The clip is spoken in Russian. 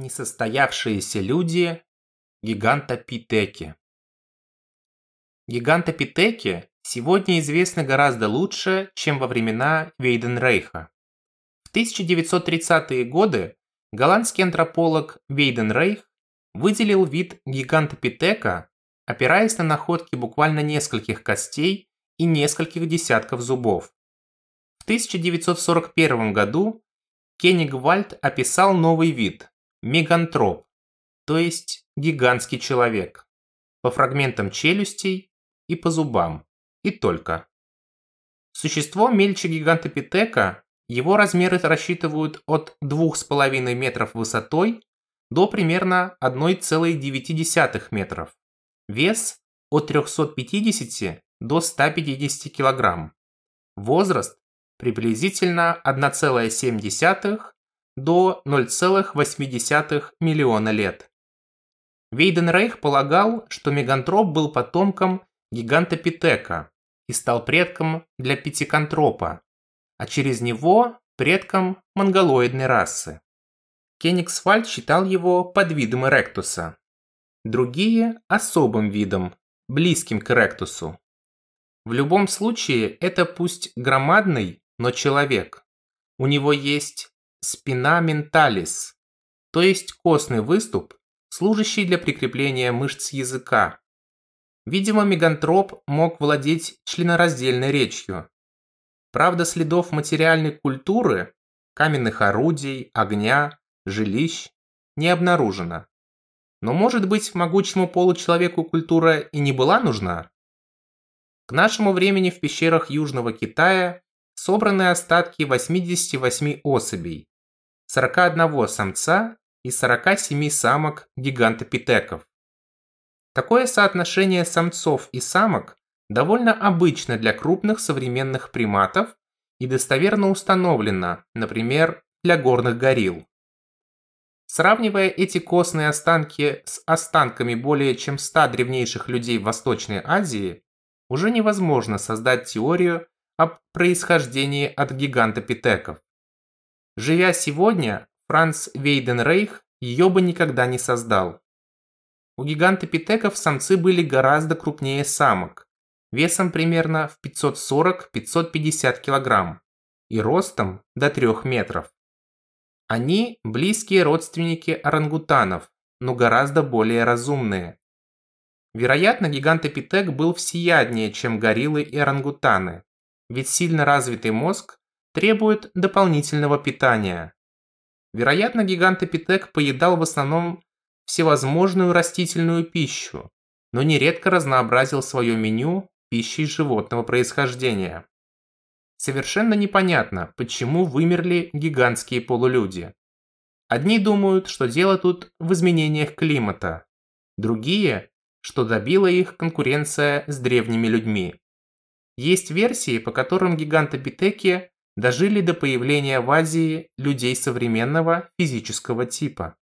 Несостоявшиеся люди гигантопитеки. Гигантопитеки сегодня известны гораздо лучше, чем во времена Вейденрейха. В 1930-е годы голландский антрополог Вейденрейх выделил вид гигантопитека, опираясь на находки буквально нескольких костей и нескольких десятков зубов. В 1941 году Кенигвальд описал новый вид мегантроп, то есть гигантский человек, по фрагментам челюстей и по зубам, и только. Существо мельче гигантопитека, его размеры рассчитывают от 2,5 метров высотой до примерно 1,9 метров. Вес от 350 до 150 килограмм. Возраст приблизительно 1,7 до 0,8 миллиона лет. Вейденрейх полагал, что мегантроп был потомком гигантопитека и стал предком для пятикантропа, а через него предком монголоидной расы. Кенигсвальд считал его подвидом эректуса. Другие – особым видом, близким к эректусу. В любом случае, это пусть громадный, но человек. У него есть спина менталис, то есть костный выступ, служащий для прикрепления мышц языка. Видимо, мегантроп мог владеть членораздельной речью. Правда, следов материальной культуры, каменных орудий, огня, жилищ не обнаружено. Но может быть могучему получеловеку культура и не была нужна? К нашему времени в пещерах Южного Китая собраны остатки 88 особей, 41 самца и 47 самок гигантопитеков. Такое соотношение самцов и самок довольно обычно для крупных современных приматов и достоверно установлено, например, для горных горилл. Сравнивая эти костные останки с останками более чем 100 древнейших людей в Восточной Азии, уже невозможно создать теорию об происхождении от гигантопитеков. Живя сегодня, Франц Вейденрейх ее бы никогда не создал. У гигантопитеков самцы были гораздо крупнее самок, весом примерно в 540-550 кг и ростом до 3 метров. Они близкие родственники орангутанов, но гораздо более разумные. Вероятно, гигантопитек был всеяднее, чем гориллы и орангутаны, ведь сильно развитый мозг требует дополнительного питания. Вероятно, гигантопитек поедал в основном всевозможную растительную пищу, но нередко разнообразил свое меню пищей животного происхождения. Совершенно непонятно, почему вымерли гигантские полулюди. Одни думают, что дело тут в изменениях климата, другие, что добила их конкуренция с древними людьми. Есть версии, по которым гигантопитеки дожили до появления в Азии людей современного физического типа.